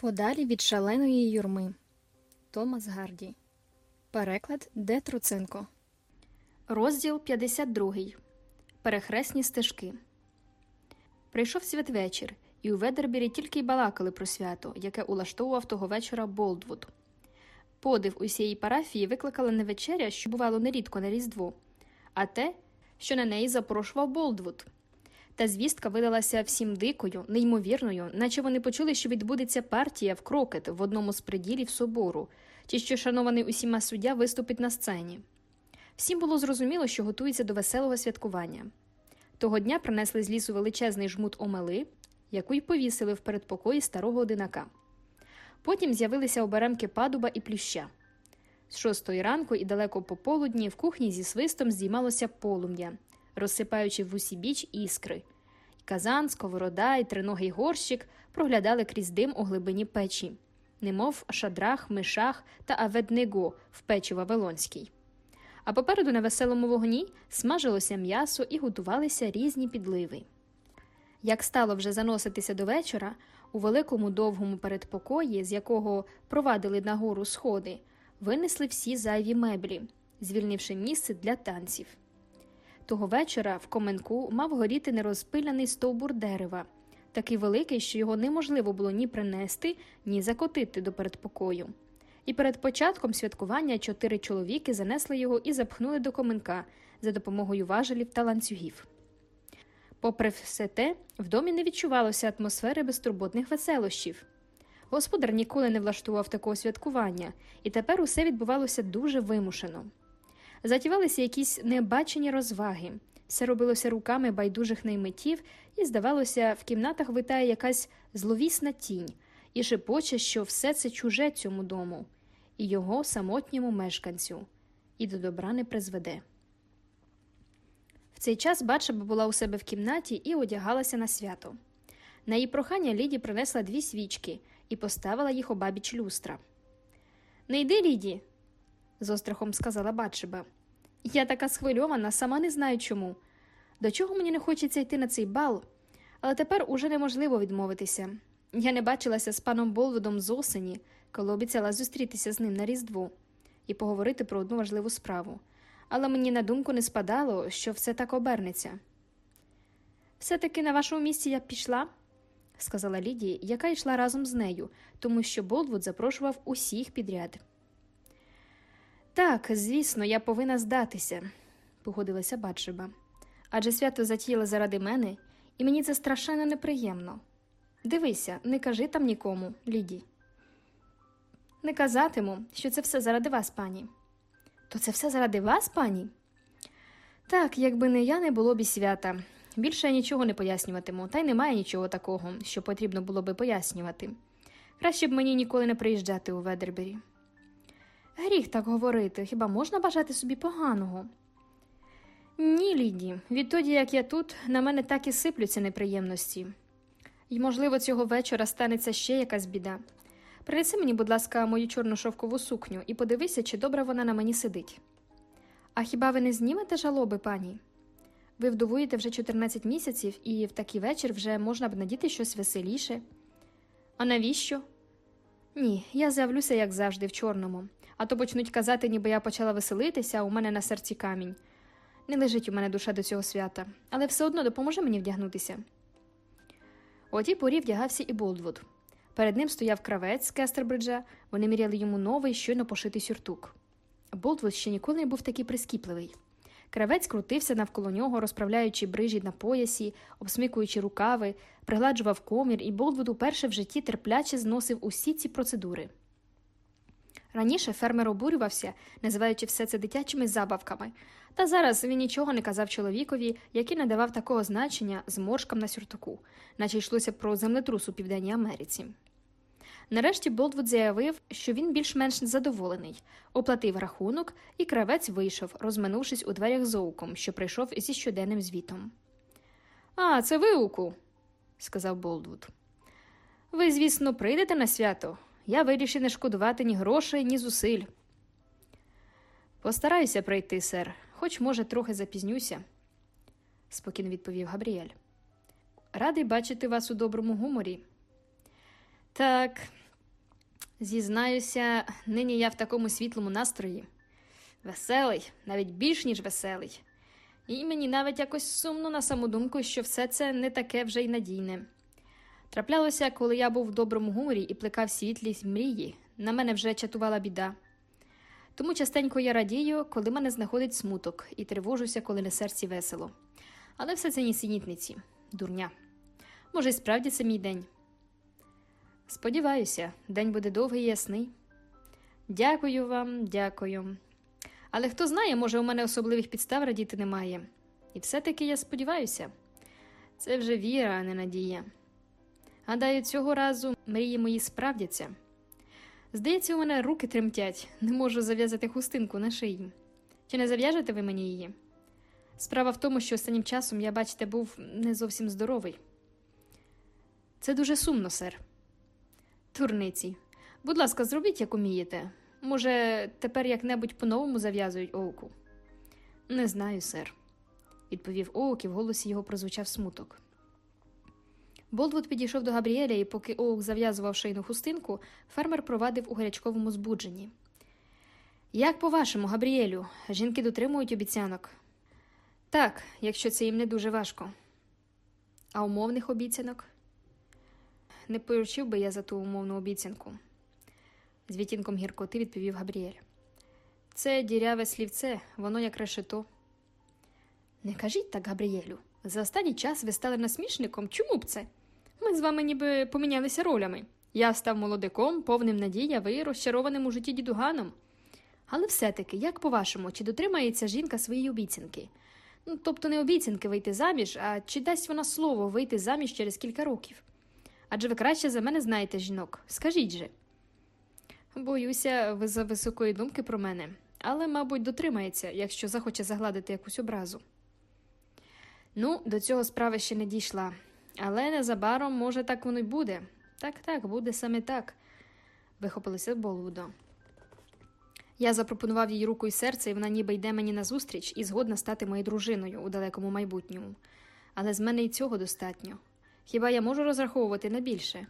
Подалі від шаленої юрми. Томас Гарді. Переклад Де Труценко. Розділ 52. Перехресні стежки. Прийшов святвечір, і у Ведербірі тільки й балакали про свято, яке улаштовував того вечора Болдвуд. Подив усієї парафії викликала не вечеря, що бувало нерідко на Різдво, а те, що на неї запрошував Болдвуд. Та звістка видалася всім дикою, неймовірною, наче вони почули, що відбудеться партія в крокет в одному з приділів собору, чи що шанований усіма суддя виступить на сцені. Всім було зрозуміло, що готується до веселого святкування. Того дня принесли з лісу величезний жмут омели, яку й повісили в передпокої старого одинака. Потім з'явилися оберемки падуба і плюща. З шостої ранку і далеко по полудні в кухні зі свистом здіймалося полум'я, розсипаючи в усі біч іскри. Казан, сковорода і триногий горщик проглядали крізь дим у глибині печі, немов шадрах, мишах та аведнего в печі Вавилонській. А попереду на веселому вогні смажилося м'ясо і готувалися різні підливи. Як стало вже заноситися до вечора, у великому довгому передпокої, з якого провадили нагору сходи, винесли всі зайві меблі, звільнивши місце для танців. Того вечора в коменку мав горіти нерозпиляний стовбур дерева, такий великий, що його неможливо було ні принести, ні закотити до передпокою. І перед початком святкування чотири чоловіки занесли його і запхнули до коменка за допомогою важелів та ланцюгів. Попри все те, в домі не відчувалося атмосфери безтурботних веселощів. Господар ніколи не влаштував такого святкування, і тепер усе відбувалося дуже вимушено. Затівалися якісь небачені розваги, все робилося руками байдужих наймитів, і, здавалося, в кімнатах витає якась зловісна тінь і шепоче, що все це чуже цьому дому, і його самотньому мешканцю, і до добра не призведе. В цей час Батшеба була у себе в кімнаті і одягалася на свято. На її прохання Ліді принесла дві свічки і поставила їх обабіч люстра. Не йди, Ліді, з острахом сказала Батшеба. Я така схвильована, сама не знаю чому. До чого мені не хочеться йти на цей бал, але тепер уже неможливо відмовитися. Я не бачилася з паном Болвудом з осені, коли обіцяла зустрітися з ним на Різдво і поговорити про одну важливу справу. Але мені на думку не спадало, що все так обернеться. Все таки на вашому місці я пішла, сказала Лідія, яка йшла разом з нею, тому що Болдвуд запрошував усіх підряд. Так, звісно, я повинна здатися, погодилася Батшеба. Адже свято затіяли заради мене, і мені це страшенно неприємно. Дивися, не кажи там нікому, Ліді. Не казатиму, що це все заради вас, пані. То це все заради вас, пані? Так, якби не я, не було б і свята. Більше я нічого не пояснюватиму, та й немає нічого такого, що потрібно було би пояснювати. Краще б мені ніколи не приїжджати у Ведербері. Гріх так говорити, хіба можна бажати собі поганого? Ні, Ліді, відтоді, як я тут, на мене так і сиплються неприємності. І, можливо, цього вечора станеться ще якась біда. Принеси мені, будь ласка, мою чорну шовкову сукню і подивися, чи добре вона на мені сидить. А хіба ви не знімете жалоби, пані? Ви вдовуєте вже 14 місяців, і в такий вечір вже можна б надіти щось веселіше. А навіщо? Ні, я з'явлюся, як завжди, в чорному, а то почнуть казати, ніби я почала веселитися, а у мене на серці камінь. Не лежить у мене душа до цього свята, але все одно допоможе мені вдягнутися. У тій порі вдягався і Болдвуд. Перед ним стояв кравець з Кестербриджа, вони міряли йому новий, щойно пошитий сюртук. Болдвуд ще ніколи не був такий прискіпливий. Кравець крутився навколо нього, розправляючи брижі на поясі, обсмикуючи рукави, пригладжував комір, і Болдвуд уперше в житті терпляче зносив усі ці процедури. Раніше фермер обурювався, називаючи все це дитячими забавками, та зараз він нічого не казав чоловікові, який не давав такого значення зморшкам на сюртуку, наче йшлося про землетрус у Південній Америці. Нарешті Болдвуд заявив, що він більш-менш задоволений, оплатив рахунок, і кравець вийшов, розминувшись у дверях зоуком, що прийшов зі щоденним звітом. А, це ви, Уку, сказав Болдвуд. Ви, звісно, прийдете на свято. Я вирішив не шкодувати ні грошей, ні зусиль. Постараюся прийти, сер, хоч, може, трохи запізнюся, спокійно відповів Габріель. Радий бачити вас у доброму гуморі. Так, Зізнаюся, нині я в такому світлому настрої. Веселий, навіть більш ніж веселий. І мені навіть якось сумно на саму думку, що все це не таке вже й надійне. Траплялося, коли я був в доброму гуморі і плекав світлі мрії, на мене вже чатувала біда. Тому частенько я радію, коли мене знаходить смуток, і тривожуся, коли на серці весело. Але все це нісенітниці, дурня. Може, і справді це мій день. Сподіваюся, день буде довгий і ясний. Дякую вам, дякую. Але хто знає, може, у мене особливих підстав радіти немає. І все-таки я сподіваюся, це вже віра, а не надія. Гадаю, цього разу мрії мої справдяться. Здається, у мене руки тремтять, не можу зав'язати хустинку на шиї. Чи не зав'яжете ви мені її? Справа в тому, що останнім часом я, бачите, був не зовсім здоровий. Це дуже сумно, сер. Турниці. Будь ласка, зробіть, як умієте. Може, тепер як-небудь по-новому зав'язують оуку? Не знаю, сер, відповів Оук, і в голосі його прозвучав смуток. Болдвуд підійшов до Габріеля, і поки Оук зав'язував шийну хустинку, фермер провадив у гарячковому збудженні. Як по-вашому, Габріелю, жінки дотримують обіцянок? Так, якщо це їм не дуже важко. А умовних обіцянок? Не поручив би я за ту умовну обіцянку, з відтінком гіркоти відповів Габріель. Це діряве слівце, воно як решето. Не кажіть так, Габріелю. За останній час ви стали насмішником. Чому б це? Ми з вами ніби помінялися ролями. Я став молодиком, повним надій, ви розчарованим у житті дідуганом. Але все-таки, як по-вашому, чи дотримається жінка своєї обіцянки? Ну, тобто не обіцянки вийти заміж, а чи дасть вона слово вийти заміж через кілька років? Адже ви краще за мене знаєте жінок. Скажіть же. Боюся, ви за високої думки про мене, але, мабуть, дотримається, якщо захоче загладити якусь образу. Ну, до цього справа ще не дійшла. Але незабаром, може, так воно й буде. Так, так, буде саме так, вихопилося Болвудо. Я запропонував їй руку і серце, і вона ніби йде мені назустріч і згодна стати моєю дружиною у далекому майбутньому. Але з мене і цього достатньо. Хіба я можу розраховувати на більше?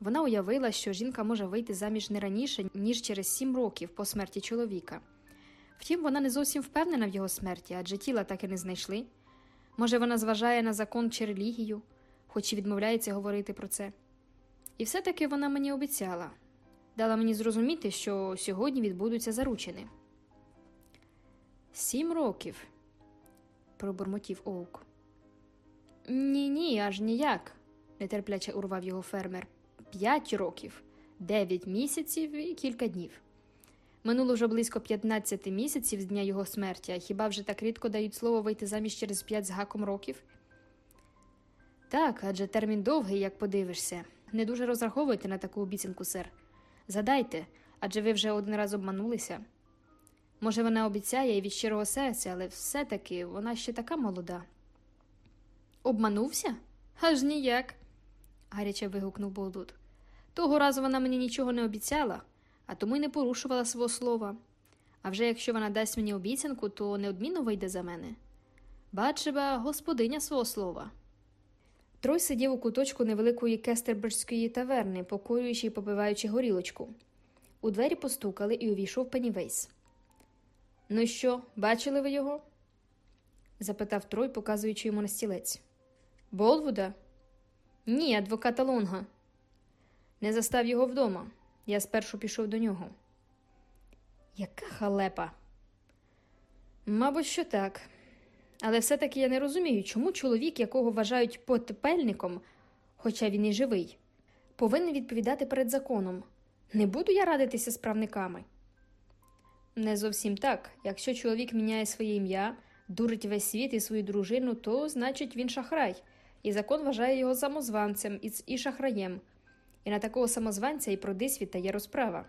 Вона уявила, що жінка може вийти заміж не раніше, ніж через сім років по смерті чоловіка. Втім, вона не зовсім впевнена в його смерті, адже тіла так і не знайшли. Може, вона зважає на закон чи релігію, хоч і відмовляється говорити про це. І все-таки вона мені обіцяла, дала мені зрозуміти, що сьогодні відбудуться заручини. Сім років, пробурмотів Оук. Ні, ні, аж ніяк, нетерпляче урвав його фермер. П'ять років, дев'ять місяців і кілька днів. Минуло вже близько 15 місяців з дня його смерті, а хіба вже так рідко дають слово вийти заміж через п'ять з гаком років? Так, адже термін довгий, як подивишся. Не дуже розраховуйте на таку обіцянку, сер. Задайте, адже ви вже один раз обманулися. Може, вона обіцяє і від щирого серця, але все-таки вона ще така молода. Обманувся? Аж ніяк, гаряче вигукнув Болдут. Того разу вона мені нічого не обіцяла, а тому й не порушувала свого слова. А вже якщо вона дасть мені обіцянку, то неодмінно вийде за мене. Бачива, господиня свого слова. Трой сидів у куточку невеликої кестерберської таверни, покоюючи і попиваючи горілочку. У двері постукали і увійшов Пеннівейс. Ну що, бачили ви його? запитав Трой, показуючи йому на стілець. Болвуда? Ні, адвоката Лонга. Не застав його вдома. Я спершу пішов до нього. Яка халепа? Мабуть, що так. Але все-таки я не розумію, чому чоловік, якого вважають потепельником, хоча він і живий, повинен відповідати перед законом. Не буду я радитися з правниками. Не зовсім так. Якщо чоловік міняє своє ім'я, дурить весь світ і свою дружину, то значить він шахрай, і закон вважає його самозванцем і шахраєм. І на такого самозванця і про дисвіта є розправа.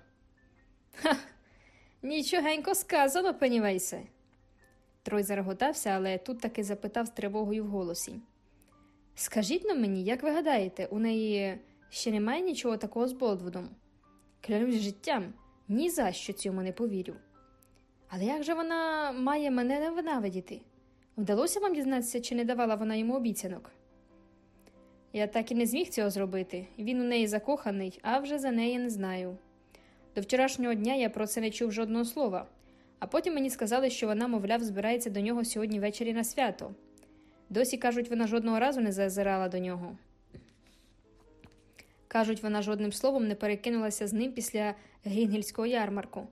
Ха, нічогенько сказано, Пеннівейсе. Трой зареготався, але тут таки запитав з тривогою в голосі. Скажіть на мені, як ви гадаєте, у неї ще немає нічого такого з Болдвудом? Клянусь життям, ні за що цьому не повірю. Але як же вона має мене ненавидіти? Вдалося вам дізнатися, чи не давала вона йому обіцянок? Я так і не зміг цього зробити. Він у неї закоханий, а вже за неї не знаю. До вчорашнього дня я про це не чув жодного слова, а потім мені сказали, що вона, мовляв, збирається до нього сьогодні ввечері на свято. Досі кажуть, вона жодного разу не зазирала до нього. Кажуть, вона жодним словом не перекинулася з ним після грінгельського ярмарку.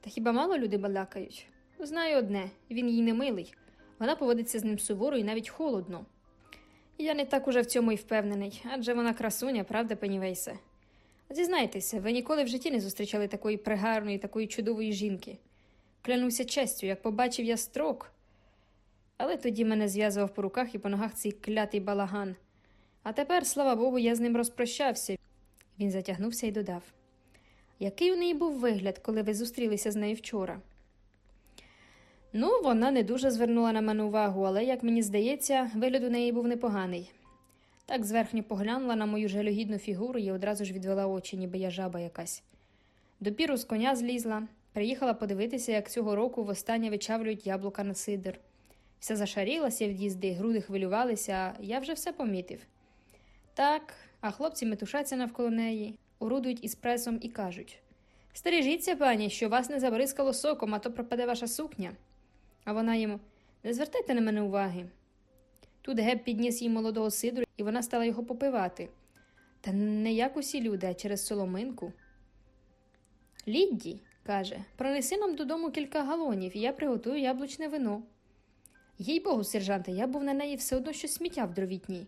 Та хіба мало люди балакають? Знаю одне він їй не милий. Вона поводиться з ним суворо і навіть холодно. Я не так уже в цьому й впевнений, адже вона красуня, правда, Пенівейсе? Зізнайтеся, ви ніколи в житті не зустрічали такої пригарної, такої чудової жінки. Клянуся честю, як побачив я строк. Але тоді мене зв'язував по руках і по ногах цей клятий балаган. А тепер, слава Богу, я з ним розпрощався. Він затягнувся і додав: Який у неї був вигляд, коли ви зустрілися з нею вчора? Ну, вона не дуже звернула на мене увагу, але, як мені здається, вигляд у неї був непоганий. Так зверхньо поглянула на мою жалюгідну фігуру і одразу ж відвела очі, ніби я жаба якась. Допіру з коня злізла, приїхала подивитися, як цього року востаннє вичавлюють яблука на сидр. Все зашарілася від їзди, груди хвилювалися, а я вже все помітив. Так, а хлопці метушаться навколо неї, орудують із пресом і кажуть Стережіться, пані, що вас не забризкало соком, а то пропаде ваша сукня. А вона йому не звертайте на мене уваги. Тут Геб підніс їй молодого сидру, і вона стала його попивати. Та не як усі люди, а через соломинку. Лідді, каже, пронеси нам додому кілька галонів, і я приготую яблучне вино. Їй богу, сержанте, я був на неї все одно щось сміття в дровітній.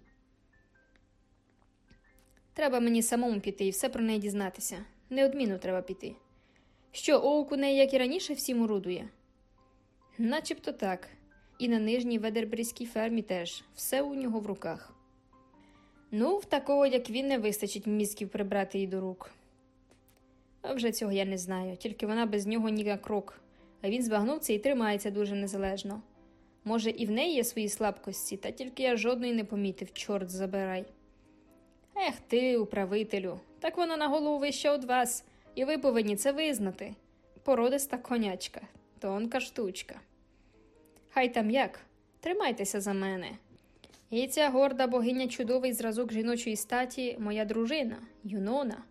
Треба мені самому піти і все про неї дізнатися. Неодмінно треба піти. Що, оук у неї, як і раніше, всім урудує? Начебто так. І на нижній ведербрійській фермі теж все у нього в руках. Ну, в такого, як він, не вистачить мізків прибрати її до рук. А вже цього я не знаю, тільки вона без нього ні на крок, а він збагнув це і тримається дуже незалежно. Може, і в неї є свої слабкості, та тільки я жодної не помітив, чорт забирай. Ех ти, управителю, так вона на голову вища від вас, і ви повинні це визнати. Породиста конячка, тонка штучка. Хай там як, тримайтеся за мене. І ця горда богиня чудовий зразок жіночої статі, моя дружина, Юнона.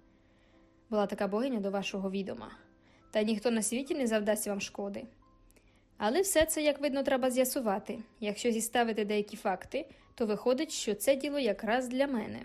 Була така богиня до вашого відома, та ніхто на світі не завдасть вам шкоди. Але все це, як видно, треба з'ясувати. Якщо зіставити деякі факти, то виходить, що це діло якраз для мене.